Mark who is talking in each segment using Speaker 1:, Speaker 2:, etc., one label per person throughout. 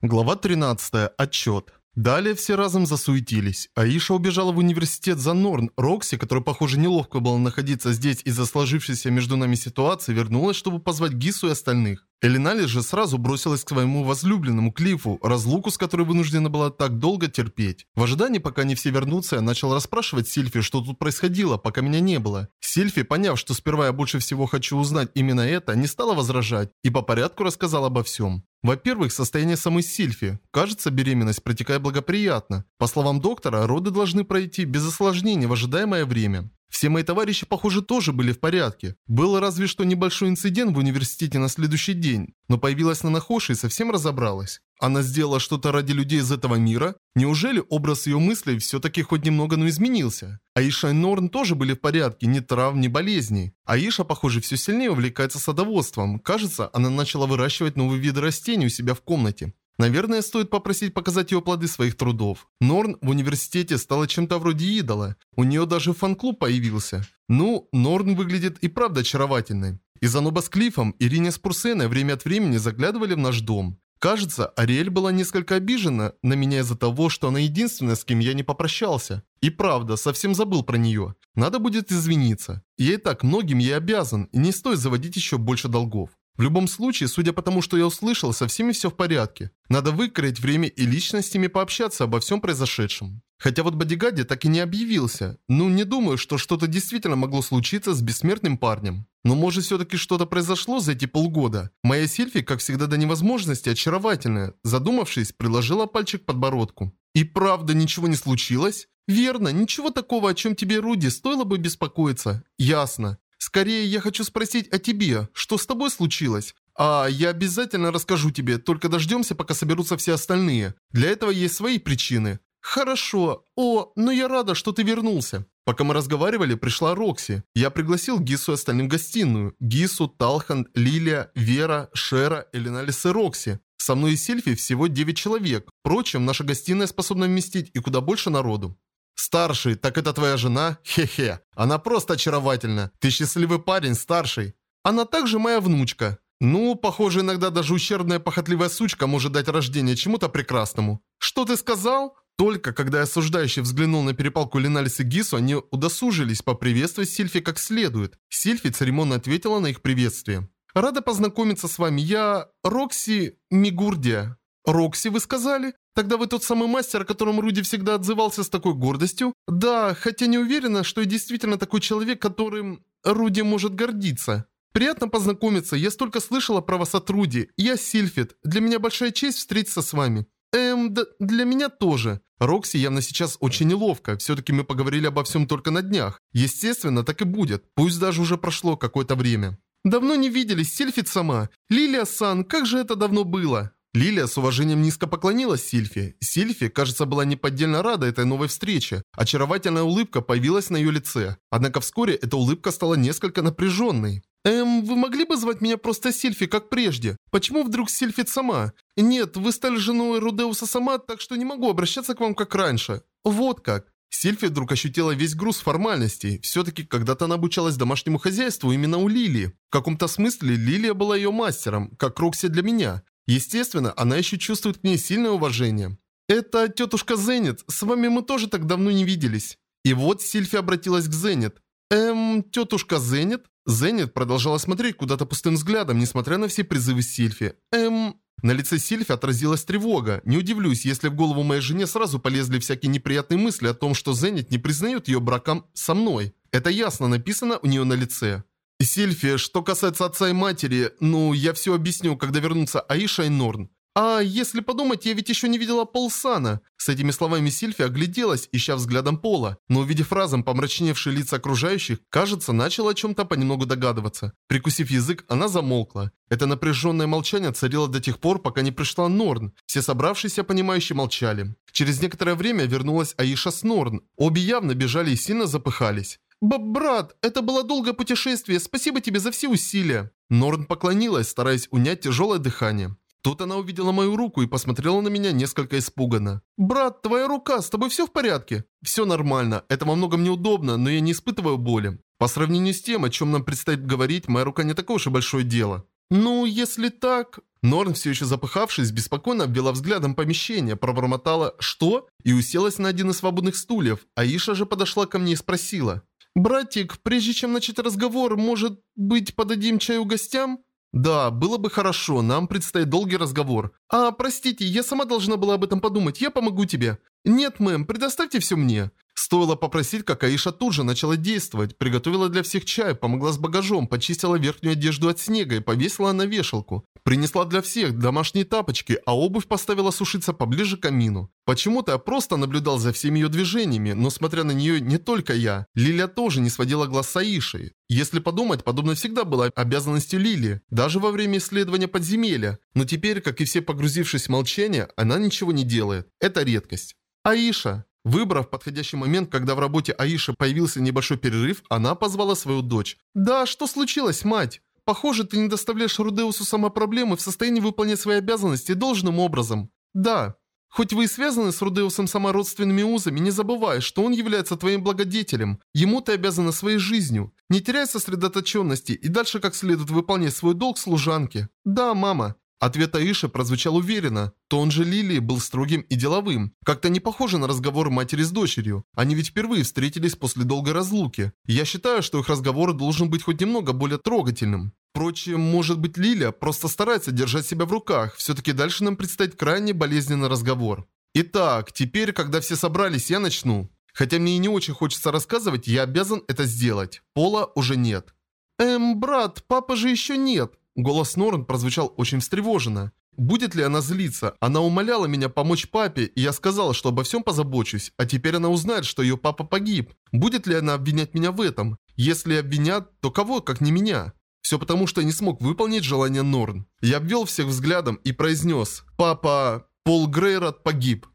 Speaker 1: Глава 13. Отчет. Далее все разом засуетились. Аиша убежала в университет за Норн. Рокси, которая, похоже, неловко было находиться здесь из-за сложившейся между нами ситуации, вернулась, чтобы позвать Гису и остальных. Элинали же сразу бросилась к своему возлюбленному Клифу, разлуку с которой вынуждена была так долго терпеть. В ожидании, пока они все вернутся, я начал расспрашивать Сильфи, что тут происходило, пока меня не было. Сильфи, поняв, что сперва я больше всего хочу узнать именно это, не стала возражать и по порядку рассказала обо всем. Во-первых, состояние самой Сильфи. Кажется, беременность протекает благоприятно. По словам доктора, роды должны пройти без осложнений в ожидаемое время. Все мои товарищи, похоже, тоже были в порядке. Был разве что небольшой инцидент в университете на следующий день, но появилась Нанахоши и совсем разобралась. Она сделала что-то ради людей из этого мира? Неужели образ ее мыслей все-таки хоть немного, но изменился? Аиша и Норн тоже были в порядке, ни трав, ни болезней. Аиша, похоже, все сильнее увлекается садоводством. Кажется, она начала выращивать новые виды растений у себя в комнате. Наверное, стоит попросить показать ее плоды своих трудов. Норн в университете стала чем-то вроде идола. У нее даже фан-клуб появился. Ну, Норн выглядит и правда очаровательной. Из-за Ноба с Клиффом Ирине с Пурсеной время от времени заглядывали в наш дом. Кажется, Ариэль была несколько обижена на меня из-за того, что она единственная, с кем я не попрощался. И правда, совсем забыл про нее. Надо будет извиниться. Я и так многим ей обязан, и не стоит заводить еще больше долгов. В любом случае, судя по тому, что я услышал, со всеми все в порядке. Надо выкроить время и лично с ними пообщаться обо всем произошедшем. Хотя вот Бодигади так и не объявился. Ну, не думаю, что что-то действительно могло случиться с бессмертным парнем. Но может все-таки что-то произошло за эти полгода. Моя Сильфи, как всегда до невозможности, очаровательная. Задумавшись, приложила пальчик к подбородку. И правда ничего не случилось? Верно, ничего такого, о чем тебе, Руди, стоило бы беспокоиться. Ясно. Скорее, я хочу спросить о тебе. Что с тобой случилось? А я обязательно расскажу тебе, только дождемся, пока соберутся все остальные. Для этого есть свои причины. Хорошо. О, но я рада, что ты вернулся. Пока мы разговаривали, пришла Рокси. Я пригласил Гису и остальным в гостиную. Гису, Талхан, Лилия, Вера, Шера, Элиналис и Рокси. Со мной и Сильфи всего 9 человек. Впрочем, наша гостиная способна вместить и куда больше народу. «Старший, так это твоя жена? Хе-хе. Она просто очаровательна. Ты счастливый парень, старший. Она также моя внучка. Ну, похоже, иногда даже ущербная похотливая сучка может дать рождение чему-то прекрасному. Что ты сказал?» Только когда осуждающий взглянул на перепалку Леналис и Гису, они удосужились поприветствовать Сильфи как следует. Сильфи церемонно ответила на их приветствие. «Рада познакомиться с вами. Я Рокси Мигурдия». «Рокси, вы сказали? Тогда вы тот самый мастер, о котором Руди всегда отзывался с такой гордостью? Да, хотя не уверена, что я действительно такой человек, которым Руди может гордиться. Приятно познакомиться, я столько слышала про вас от Руди. Я Сильфит. Для меня большая честь встретиться с вами. Эм, да, для меня тоже. Рокси явно сейчас очень неловко. Все-таки мы поговорили обо всем только на днях. Естественно, так и будет. Пусть даже уже прошло какое-то время. Давно не виделись, Сильфит сама. Лилия-сан, как же это давно было? Лилия с уважением низко поклонилась Сильфи. Сильфи, кажется, была неподдельно рада этой новой встрече. Очаровательная улыбка появилась на ее лице. Однако вскоре эта улыбка стала несколько напряженной. «Эм, вы могли бы звать меня просто Сильфи, как прежде? Почему вдруг Сильфи сама? Нет, вы стали женой Рудеуса сама, так что не могу обращаться к вам как раньше. Вот как». Сильфи вдруг ощутила весь груз формальностей. Все-таки когда-то она обучалась домашнему хозяйству именно у Лилии. В каком-то смысле Лилия была ее мастером, как Рокси для меня. Естественно, она еще чувствует к ней сильное уважение. «Это тетушка Зенит, с вами мы тоже так давно не виделись». И вот Сильфи обратилась к Зенит. «Эм, тетушка Зенит?» Зенит продолжала смотреть куда-то пустым взглядом, несмотря на все призывы Сильфи. «Эм...» На лице Сильфи отразилась тревога. Не удивлюсь, если в голову моей жене сразу полезли всякие неприятные мысли о том, что Зенит не признает ее браком со мной. Это ясно написано у нее на лице. Сильфи, что касается отца и матери, ну, я все объясню, когда вернутся Аиша и Норн. А если подумать, я ведь еще не видела Полсана. С этими словами Сильфи огляделась, ища взглядом Пола, но увидев разом помрачневшие лица окружающих, кажется, начала о чем-то понемногу догадываться. Прикусив язык, она замолкла. Это напряженное молчание царило до тех пор, пока не пришла Норн. Все собравшиеся понимающие молчали. Через некоторое время вернулась Аиша с Норн. Обе явно бежали и сильно запыхались. «Брат, это было долгое путешествие, спасибо тебе за все усилия!» Норн поклонилась, стараясь унять тяжелое дыхание. Тут она увидела мою руку и посмотрела на меня несколько испуганно. «Брат, твоя рука, с тобой все в порядке?» «Все нормально, это во многом неудобно, но я не испытываю боли. По сравнению с тем, о чем нам предстоит говорить, моя рука не такое уж и большое дело». «Ну, если так...» Норн, все еще запыхавшись, беспокойно обвела взглядом помещение, пробормотала «Что?» и уселась на один из свободных стульев. Аиша же подошла ко мне и спросила. «Братик, прежде чем начать разговор, может быть, подадим чаю гостям?» «Да, было бы хорошо, нам предстоит долгий разговор». «А, простите, я сама должна была об этом подумать, я помогу тебе». «Нет, мэм, предоставьте все мне». Стоило попросить, как Аиша тут же начала действовать. Приготовила для всех чай, помогла с багажом, почистила верхнюю одежду от снега и повесила на вешалку. Принесла для всех домашние тапочки, а обувь поставила сушиться поближе к камину. Почему-то я просто наблюдал за всеми ее движениями, но смотря на нее не только я. Лилия тоже не сводила глаз с Аишей. Если подумать, подобно всегда была обязанностью Лилии, даже во время исследования подземелья. Но теперь, как и все погрузившись в молчание, она ничего не делает. Это редкость. Аиша. Выбрав подходящий момент, когда в работе Аиши появился небольшой перерыв, она позвала свою дочь. «Да, что случилось, мать? Похоже, ты не доставляешь Рудеусу сама проблемы в состоянии выполнять свои обязанности должным образом». «Да. Хоть вы и связаны с Рудеусом самородственными узами, не забывай, что он является твоим благодетелем. Ему ты обязана своей жизнью. Не теряй сосредоточенности и дальше как следует выполнять свой долг служанки. Да, мама. Ответ Аиши прозвучал уверенно. Тон же Лилии был строгим и деловым. Как-то не похоже на разговор матери с дочерью. Они ведь впервые встретились после долгой разлуки. Я считаю, что их разговор должен быть хоть немного более трогательным. Впрочем, может быть Лилия просто старается держать себя в руках. Все-таки дальше нам предстоит крайне болезненный разговор. Итак, теперь, когда все собрались, я начну. Хотя мне и не очень хочется рассказывать, я обязан это сделать. Пола уже нет. Эм, брат, папа же еще нет. Голос Норн прозвучал очень встревоженно. Будет ли она злиться? Она умоляла меня помочь папе, и я сказал, что обо всем позабочусь, а теперь она узнает, что ее папа погиб. Будет ли она обвинять меня в этом? Если обвинят, то кого, как не меня? Все потому, что я не смог выполнить желание Норн. Я обвел всех взглядом и произнес «Папа, Пол Грейрот погиб».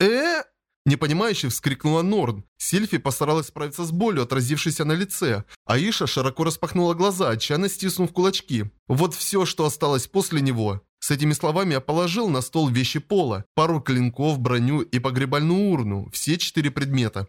Speaker 1: «Э?» Непонимающе вскрикнула Норн. Сильфи постаралась справиться с болью, отразившейся на лице. Аиша широко распахнула глаза, отчаянно стиснув кулачки. Вот все, что осталось после него. С этими словами я положил на стол вещи пола, пару клинков, броню и погребальную урну, все четыре предмета.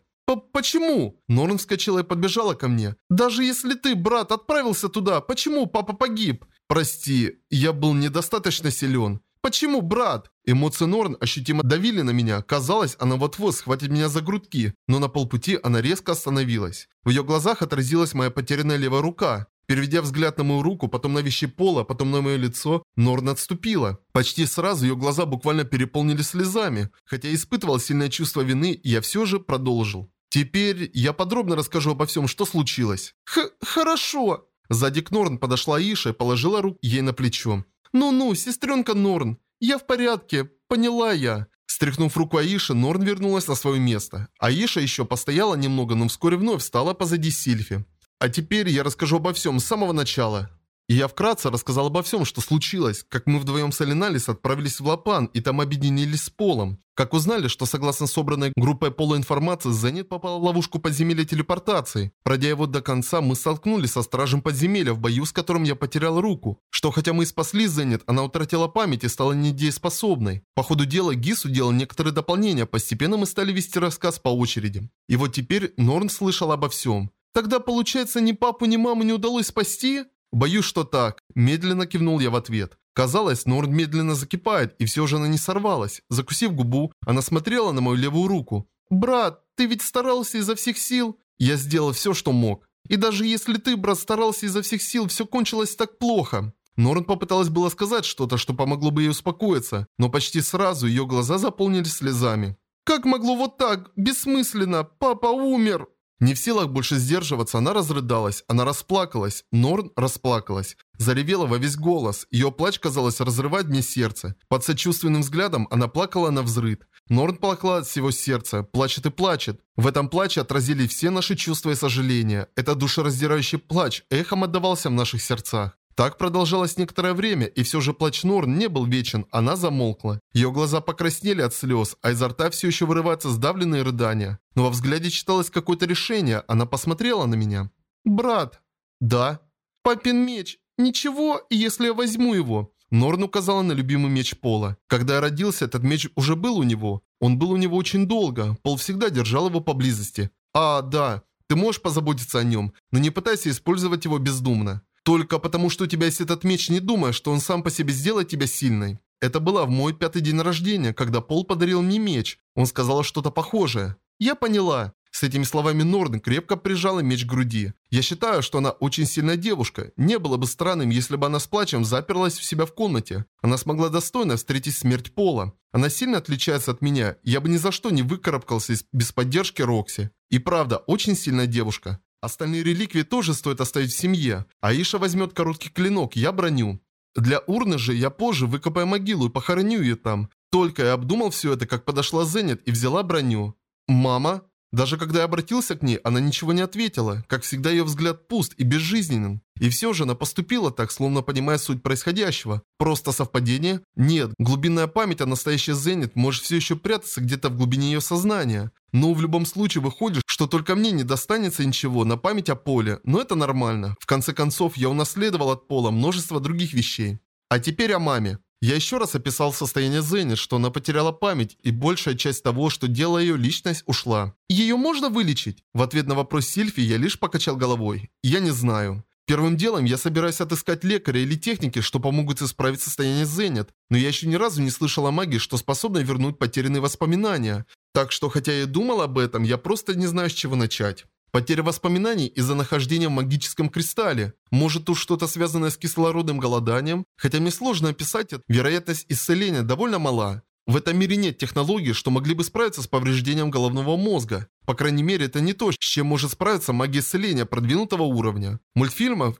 Speaker 1: «Почему?» Норн вскочила и подбежала ко мне. «Даже если ты, брат, отправился туда, почему папа погиб?» «Прости, я был недостаточно силен. «Почему, брат?» Эмоции Норн ощутимо давили на меня. Казалось, она вот-вот схватит меня за грудки, но на полпути она резко остановилась. В ее глазах отразилась моя потерянная левая рука. Переведя взгляд на мою руку, потом на вещи пола, потом на мое лицо, Норн отступила. Почти сразу ее глаза буквально переполнились слезами. Хотя испытывал сильное чувство вины, я все же продолжил. Теперь я подробно расскажу обо всем, что случилось. Х хорошо. Сзади к Норн подошла Иша и положила руку ей на плечо. «Ну-ну, сестренка Норн, я в порядке, поняла я». Стряхнув руку Аиши, Норн вернулась на свое место. Аиша еще постояла немного, но вскоре вновь встала позади Сильфи. А теперь я расскажу обо всем с самого начала. И я вкратце рассказал обо всем, что случилось, как мы вдвоем с Алиналис отправились в Лапан и там объединились с Полом. Как узнали, что согласно собранной группой Пола информации, Зенит попал в ловушку подземелья телепортации. Пройдя его до конца, мы столкнулись со стражем подземелья в бою, с которым я потерял руку. Что хотя мы и спасли Зенит, она утратила память и стала недееспособной. По ходу дела Гису делал некоторые дополнения, постепенно мы стали вести рассказ по очереди. И вот теперь Норн слышал обо всем. Тогда, получается, ни папу, ни маму не удалось спасти? «Боюсь, что так», – медленно кивнул я в ответ. Казалось, Норд медленно закипает, и все же она не сорвалась. Закусив губу, она смотрела на мою левую руку. «Брат, ты ведь старался изо всех сил?» Я сделал все, что мог. «И даже если ты, брат, старался изо всех сил, все кончилось так плохо». Норн попыталась было сказать что-то, что помогло бы ей успокоиться, но почти сразу ее глаза заполнились слезами. «Как могло вот так? Бессмысленно! Папа умер!» Не в силах больше сдерживаться, она разрыдалась, она расплакалась, Норн расплакалась. Заревела во весь голос, ее плач, казалось, разрывать мне сердце. Под сочувственным взглядом она плакала на взрыд. Норн плакала от всего сердца, плачет и плачет. В этом плаче отразили все наши чувства и сожаления. Это душераздирающий плач эхом отдавался в наших сердцах. Так продолжалось некоторое время, и все же плач Норн не был вечен, она замолкла. Ее глаза покраснели от слез, а изо рта все еще вырываются сдавленные рыдания. Но во взгляде читалось какое-то решение, она посмотрела на меня. «Брат». «Да». «Папин меч. Ничего, если я возьму его». Норн указала на любимый меч Пола. Когда я родился, этот меч уже был у него. Он был у него очень долго. Пол всегда держал его поблизости. «А, да. Ты можешь позаботиться о нем, но не пытайся использовать его бездумно». Только потому, что у тебя есть этот меч, не думая, что он сам по себе сделает тебя сильной. Это было в мой пятый день рождения, когда Пол подарил мне меч. Он сказал что-то похожее. Я поняла. С этими словами Норден крепко прижала меч к груди. Я считаю, что она очень сильная девушка. Не было бы странным, если бы она с плачем заперлась у себя в комнате. Она смогла достойно встретить смерть Пола. Она сильно отличается от меня. Я бы ни за что не выкарабкался без поддержки Рокси. И правда, очень сильная девушка. Остальные реликвии тоже стоит оставить в семье. Аиша возьмет короткий клинок, я броню. Для урны же я позже выкопаю могилу и похороню ее там. Только я обдумал все это, как подошла Зенит и взяла броню. «Мама?» Даже когда я обратился к ней, она ничего не ответила. Как всегда, ее взгляд пуст и безжизненен. И все же она поступила так, словно понимая суть происходящего. Просто совпадение? Нет, глубинная память о настоящей Зенит может все еще прятаться где-то в глубине ее сознания. Но в любом случае выходит, что только мне не достанется ничего на память о Поле, но это нормально. В конце концов, я унаследовал от Пола множество других вещей. А теперь о маме. Я еще раз описал состояние Зенит, что она потеряла память, и большая часть того, что делала ее личность, ушла. Ее можно вылечить? В ответ на вопрос Сильфи я лишь покачал головой. Я не знаю. Первым делом я собираюсь отыскать лекаря или техники, что помогут исправить состояние Зенит, но я еще ни разу не слышал о магии, что способна вернуть потерянные воспоминания. Так что, хотя я и думал об этом, я просто не знаю, с чего начать. Потеря воспоминаний из-за нахождения в магическом кристалле. Может тут что-то связанное с кислородным голоданием? Хотя мне сложно описать это. Вероятность исцеления довольно мала. В этом мире нет технологий, что могли бы справиться с повреждением головного мозга. По крайней мере, это не то, с чем может справиться магия исцеления продвинутого уровня. В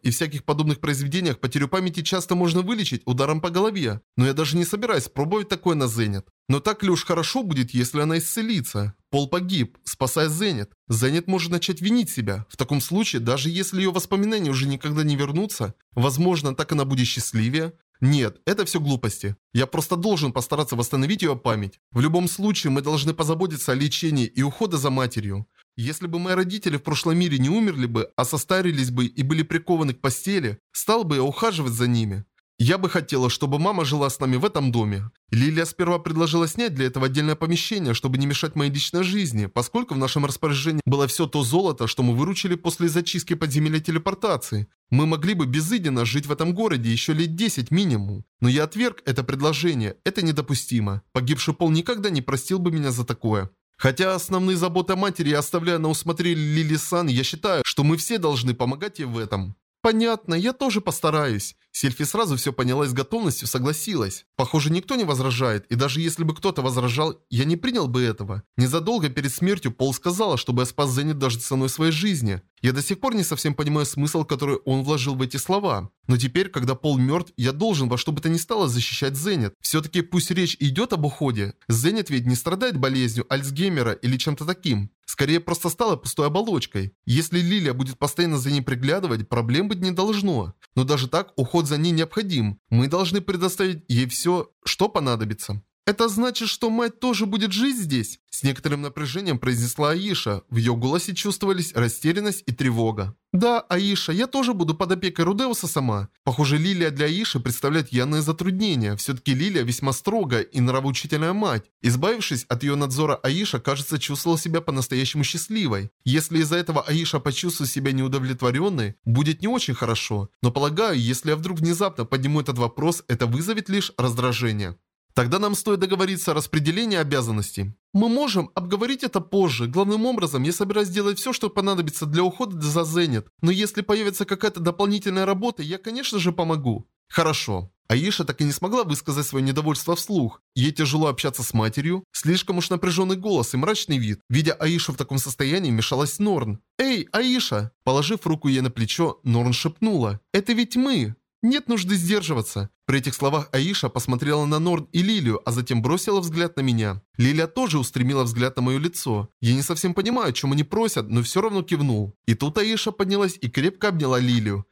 Speaker 1: и всяких подобных произведениях потерю памяти часто можно вылечить ударом по голове, но я даже не собираюсь пробовать такое на Зенит. Но так ли уж хорошо будет, если она исцелится? Пол погиб, спасая Зенит. Зенит может начать винить себя. В таком случае, даже если ее воспоминания уже никогда не вернутся, возможно, так она будет счастливее. Нет, это все глупости. Я просто должен постараться восстановить ее память. В любом случае, мы должны позаботиться о лечении и уходе за матерью. Если бы мои родители в прошлом мире не умерли бы, а состарились бы и были прикованы к постели, стал бы я ухаживать за ними. Я бы хотела, чтобы мама жила с нами в этом доме. Лилия сперва предложила снять для этого отдельное помещение, чтобы не мешать моей личной жизни, поскольку в нашем распоряжении было все то золото, что мы выручили после зачистки подземелья телепортации. Мы могли бы безыденно жить в этом городе еще лет 10 минимум. Но я отверг это предложение, это недопустимо. Погибший Пол никогда не простил бы меня за такое. Хотя основные заботы матери я оставляю на усмотрение Лили Сан, я считаю, что мы все должны помогать ей в этом. Понятно, я тоже постараюсь. Сельфи сразу все поняла и с готовностью согласилась. Похоже, никто не возражает, и даже если бы кто-то возражал, я не принял бы этого. Незадолго перед смертью Пол сказала, чтобы я спас Зенит даже ценой своей жизни. Я до сих пор не совсем понимаю смысл, который он вложил в эти слова. Но теперь, когда Пол мертв, я должен во что бы то ни стало защищать Зенит. Все-таки пусть речь идет об уходе. Зенит ведь не страдает болезнью Альцгеймера или чем-то таким. Скорее, просто стала пустой оболочкой. Если Лилия будет постоянно за ней приглядывать, проблем быть не должно. Но даже так, уход за ней необходим. Мы должны предоставить ей все, что понадобится. «Это значит, что мать тоже будет жить здесь?» С некоторым напряжением произнесла Аиша. В ее голосе чувствовались растерянность и тревога. «Да, Аиша, я тоже буду под опекой Рудеуса сама. Похоже, Лилия для Аиши представляет явное затруднение. Все-таки Лилия весьма строгая и нравоучительная мать. Избавившись от ее надзора, Аиша, кажется, чувствовала себя по-настоящему счастливой. Если из-за этого Аиша почувствует себя неудовлетворенной, будет не очень хорошо. Но полагаю, если я вдруг внезапно подниму этот вопрос, это вызовет лишь раздражение. Тогда нам стоит договориться о распределении обязанностей. Мы можем обговорить это позже. Главным образом, я собираюсь сделать все, что понадобится для ухода за Зенит. Но если появится какая-то дополнительная работа, я, конечно же, помогу. Хорошо. Аиша так и не смогла высказать свое недовольство вслух. Ей тяжело общаться с матерью. Слишком уж напряженный голос и мрачный вид. Видя Аишу в таком состоянии, мешалась Норн. «Эй, Аиша!» Положив руку ей на плечо, Норн шепнула. «Это ведь мы!» Нет нужды сдерживаться. При этих словах Аиша посмотрела на Норн и Лилию, а затем бросила взгляд на меня. Лилия тоже устремила взгляд на мое лицо. Я не совсем понимаю, о чем они просят, но все равно кивнул. И тут Аиша поднялась и крепко обняла Лилию.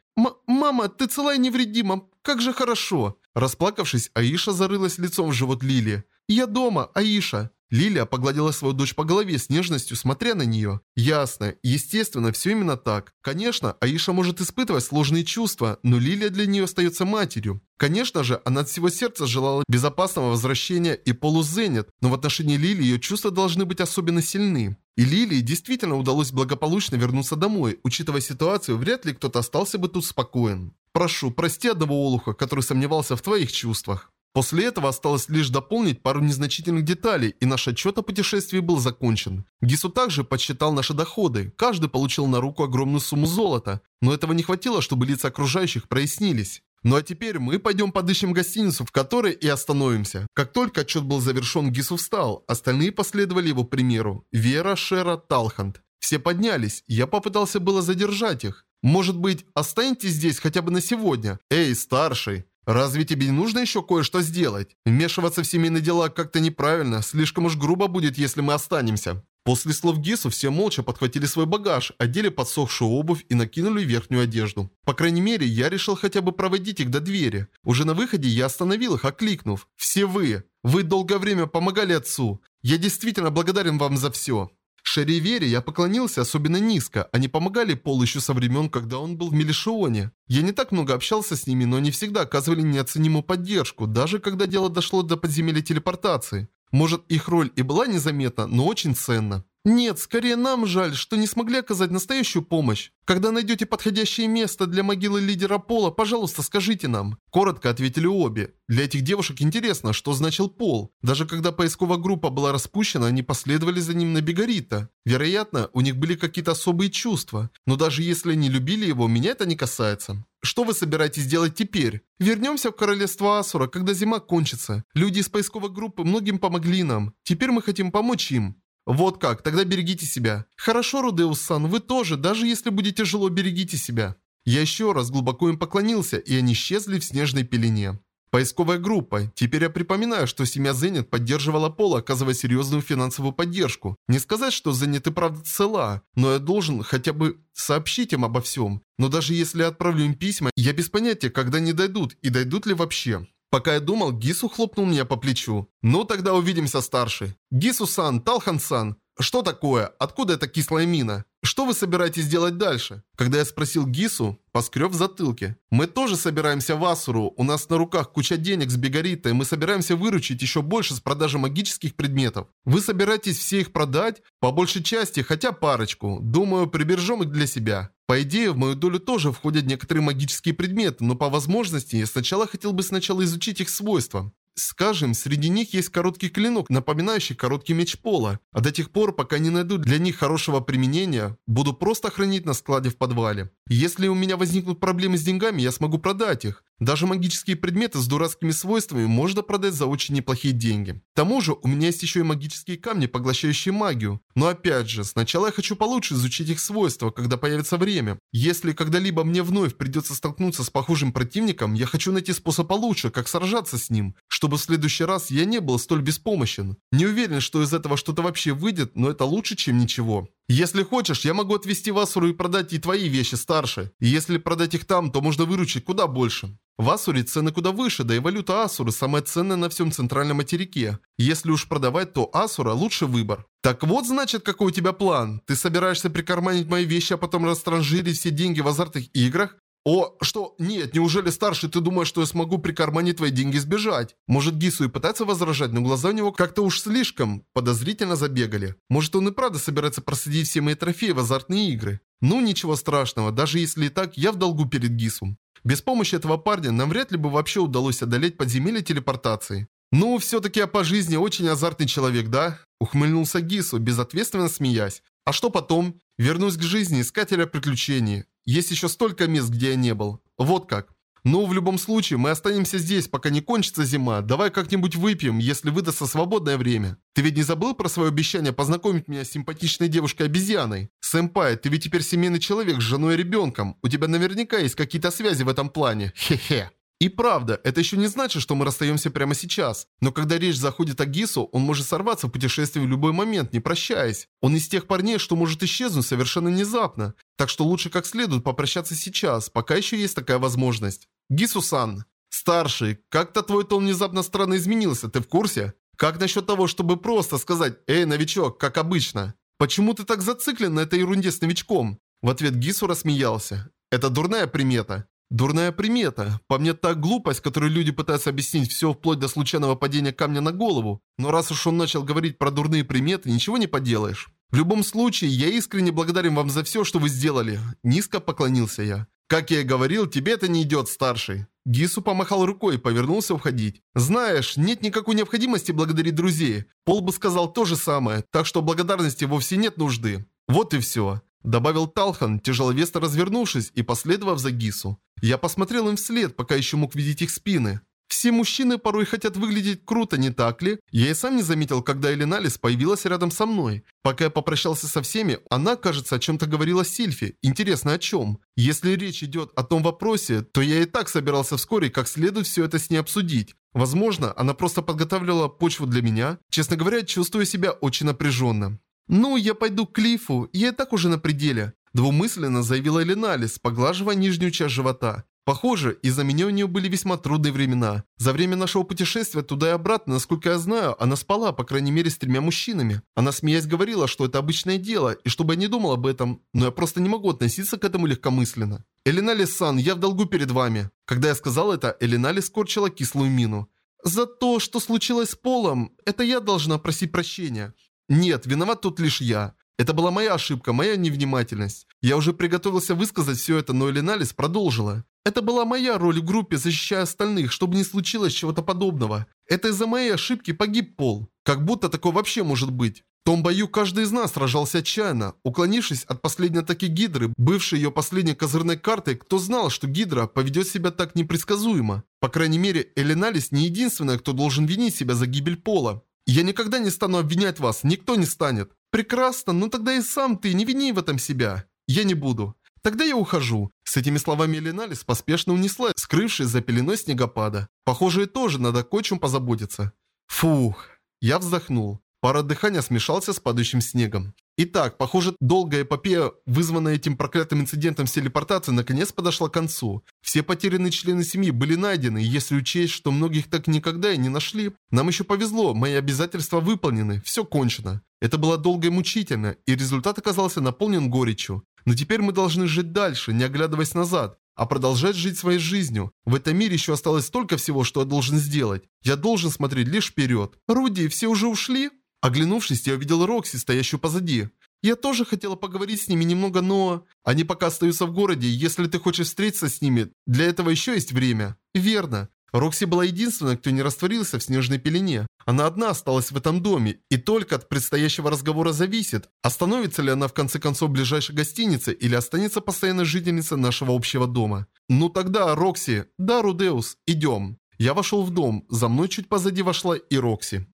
Speaker 1: «Мама, ты целая невредима. Как же хорошо!» Расплакавшись, Аиша зарылась лицом в живот Лилии. «Я дома, Аиша!» Лилия погладила свою дочь по голове с нежностью, смотря на нее. Ясно, естественно, все именно так. Конечно, Аиша может испытывать сложные чувства, но Лилия для нее остается матерью. Конечно же, она от всего сердца желала безопасного возвращения и полузенит, но в отношении Лилии ее чувства должны быть особенно сильны. И Лилии действительно удалось благополучно вернуться домой. Учитывая ситуацию, вряд ли кто-то остался бы тут спокоен. Прошу, прости одного олуха, который сомневался в твоих чувствах. После этого осталось лишь дополнить пару незначительных деталей, и наш отчет о путешествии был закончен. Гису также подсчитал наши доходы. Каждый получил на руку огромную сумму золота, но этого не хватило, чтобы лица окружающих прояснились. Ну а теперь мы пойдем подыщем гостиницу, в которой и остановимся. Как только отчет был завершен, Гису встал. Остальные последовали его примеру. Вера, Шера, Талхант. Все поднялись. Я попытался было задержать их. Может быть, останетесь здесь хотя бы на сегодня? Эй, старший. Разве тебе не нужно еще кое-что сделать? Вмешиваться в семейные дела как-то неправильно, слишком уж грубо будет, если мы останемся. После слов Гису все молча подхватили свой багаж, одели подсохшую обувь и накинули верхнюю одежду. По крайней мере, я решил хотя бы проводить их до двери. Уже на выходе я остановил их, окликнув. «Все вы! Вы долгое время помогали отцу! Я действительно благодарен вам за все!» Шерри и Вере я поклонился особенно низко. Они помогали Полу еще со времен, когда он был в Мелишионе. Я не так много общался с ними, но они всегда оказывали неоценимую поддержку, даже когда дело дошло до подземелья телепортации. Может, их роль и была незаметна, но очень ценна. Нет, скорее нам жаль, что не смогли оказать настоящую помощь. Когда найдете подходящее место для могилы лидера Пола, пожалуйста, скажите нам. Коротко ответили обе. Для этих девушек интересно, что значил Пол. Даже когда поисковая группа была распущена, они последовали за ним на Бегарита. Вероятно, у них были какие-то особые чувства. Но даже если они любили его, меня это не касается. Что вы собираетесь делать теперь? Вернемся в королевство Асура, когда зима кончится. Люди из поисковой группы многим помогли нам. Теперь мы хотим помочь им. Вот как, тогда берегите себя. Хорошо, Рудеус-сан, вы тоже, даже если будет тяжело, берегите себя. Я еще раз глубоко им поклонился, и они исчезли в снежной пелене. Поисковая группа. Теперь я припоминаю, что семья Зенит поддерживала Пола, оказывая серьезную финансовую поддержку. Не сказать, что Зенит и правда цела, но я должен хотя бы сообщить им обо всем. Но даже если я отправлю им письма, я без понятия, когда они дойдут и дойдут ли вообще. Пока я думал, Гису хлопнул меня по плечу. «Ну, тогда увидимся, старший». «Гису-сан, Талхан-сан, что такое? Откуда эта кислая мина? Что вы собираетесь делать дальше? Когда я спросил Гису, поскреб в затылке. Мы тоже собираемся в Асуру. У нас на руках куча денег с Бегаритой. Мы собираемся выручить еще больше с продажи магических предметов. Вы собираетесь все их продать? По большей части, хотя парочку. Думаю, прибережем их для себя. По идее, в мою долю тоже входят некоторые магические предметы, но по возможности я сначала хотел бы сначала изучить их свойства. Скажем, среди них есть короткий клинок, напоминающий короткий меч пола. А до тех пор, пока не найду для них хорошего применения, буду просто хранить на складе в подвале. Если у меня возникнут проблемы с деньгами, я смогу продать их. Даже магические предметы с дурацкими свойствами можно продать за очень неплохие деньги. К тому же, у меня есть еще и магические камни, поглощающие магию. Но опять же, сначала я хочу получше изучить их свойства, когда появится время. Если когда-либо мне вновь придется столкнуться с похожим противником, я хочу найти способ получше, как сражаться с ним, чтобы в следующий раз я не был столь беспомощен. Не уверен, что из этого что-то вообще выйдет, но это лучше, чем ничего. Если хочешь, я могу отвезти в Асуру и продать и твои вещи старше. Если продать их там, то можно выручить куда больше. В Асуре цены куда выше, да и валюта Асуры самая ценная на всем центральном материке. Если уж продавать, то Асура лучший выбор. Так вот, значит, какой у тебя план. Ты собираешься прикарманить мои вещи, а потом растранжирить все деньги в азартных играх? «О, что? Нет, неужели старший ты думаешь, что я смогу при кармане твои деньги сбежать?» Может, Гису и пытается возражать, но глаза у него как-то уж слишком подозрительно забегали. Может, он и правда собирается просадить все мои трофеи в азартные игры? Ну, ничего страшного, даже если и так, я в долгу перед Гису. Без помощи этого парня нам вряд ли бы вообще удалось одолеть подземелье телепортации. «Ну, все-таки я по жизни очень азартный человек, да?» Ухмыльнулся Гису, безответственно смеясь. «А что потом? Вернусь к жизни искателя приключений. Есть еще столько мест, где я не был. Вот как. Ну, в любом случае, мы останемся здесь, пока не кончится зима. Давай как-нибудь выпьем, если выдастся свободное время. Ты ведь не забыл про свое обещание познакомить меня с симпатичной девушкой-обезьяной? Сэмпай, ты ведь теперь семейный человек с женой и ребенком. У тебя наверняка есть какие-то связи в этом плане. Хе-хе. И правда, это еще не значит, что мы расстаемся прямо сейчас. Но когда речь заходит о Гису, он может сорваться в путешествии в любой момент, не прощаясь. Он из тех парней, что может исчезнуть совершенно внезапно. Так что лучше как следует попрощаться сейчас, пока еще есть такая возможность. Гису-сан, старший, как-то твой тон внезапно странно изменился, ты в курсе? Как насчет того, чтобы просто сказать «Эй, новичок, как обычно»? Почему ты так зациклен на этой ерунде с новичком? В ответ Гису рассмеялся. Это дурная примета. Дурная примета. По мне так глупость, которую люди пытаются объяснить все вплоть до случайного падения камня на голову. Но раз уж он начал говорить про дурные приметы, ничего не поделаешь. В любом случае, я искренне благодарен вам за все, что вы сделали. Низко поклонился я. Как я и говорил, тебе это не идет, старший. Гису помахал рукой и повернулся уходить. «Знаешь, нет никакой необходимости благодарить друзей. Пол бы сказал то же самое, так что благодарности вовсе нет нужды. Вот и все». Добавил Талхан, тяжеловесно развернувшись и последовав за Гису. Я посмотрел им вслед, пока еще мог видеть их спины. Все мужчины порой хотят выглядеть круто, не так ли? Я и сам не заметил, когда Элиналис появилась рядом со мной. Пока я попрощался со всеми, она, кажется, о чем-то говорила Сильфи. Интересно, о чем? Если речь идет о том вопросе, то я и так собирался вскоре как следует все это с ней обсудить. Возможно, она просто подготавливала почву для меня. Честно говоря, чувствую себя очень напряженно. «Ну, я пойду к Клифу, я и так уже на пределе», двумысленно заявила Элиналис, поглаживая нижнюю часть живота. Похоже, из-за меня у нее были весьма трудные времена. За время нашего путешествия туда и обратно, насколько я знаю, она спала, по крайней мере, с тремя мужчинами. Она, смеясь, говорила, что это обычное дело, и чтобы я не думал об этом, но я просто не могу относиться к этому легкомысленно. «Элинали-сан, я в долгу перед вами». Когда я сказал это, Элинали скорчила кислую мину. «За то, что случилось с Полом, это я должна просить прощения». «Нет, виноват тут лишь я. Это была моя ошибка, моя невнимательность. Я уже приготовился высказать все это, но Элиналис продолжила. Это была моя роль в группе, защищая остальных, чтобы не случилось чего-то подобного. Это из-за моей ошибки погиб Пол. Как будто такое вообще может быть. В том бою каждый из нас сражался отчаянно. Уклонившись от последней атаки Гидры, бывшей ее последней козырной картой, кто знал, что Гидра поведет себя так непредсказуемо? По крайней мере, Элиналис не единственная, кто должен винить себя за гибель Пола. Я никогда не стану обвинять вас, никто не станет. Прекрасно, но тогда и сам ты не вини в этом себя. Я не буду. Тогда я ухожу. С этими словами Леналис поспешно унесла, скрывшись за пеленой снегопада. Похоже, и тоже надо кое-чем позаботиться. Фух. Я вздохнул. Пара дыхания смешался с падающим снегом. Итак, похоже, долгая эпопея, вызванная этим проклятым инцидентом с телепортацией, наконец подошла к концу. Все потерянные члены семьи были найдены, и если учесть, что многих так никогда и не нашли, нам еще повезло, мои обязательства выполнены, все кончено. Это было долго и мучительно, и результат оказался наполнен горечью. Но теперь мы должны жить дальше, не оглядываясь назад, а продолжать жить своей жизнью. В этом мире еще осталось столько всего, что я должен сделать. Я должен смотреть лишь вперед. Руди, все уже ушли? Оглянувшись, я увидел Рокси, стоящую позади. Я тоже хотела поговорить с ними немного, но... Они пока остаются в городе, если ты хочешь встретиться с ними, для этого еще есть время. Верно. Рокси была единственной, кто не растворился в снежной пелене. Она одна осталась в этом доме, и только от предстоящего разговора зависит, остановится ли она в конце концов в ближайшей гостинице или останется постоянной жительницей нашего общего дома. Ну тогда, Рокси, да, Рудеус, идем. Я вошел в дом, за мной чуть позади вошла и Рокси.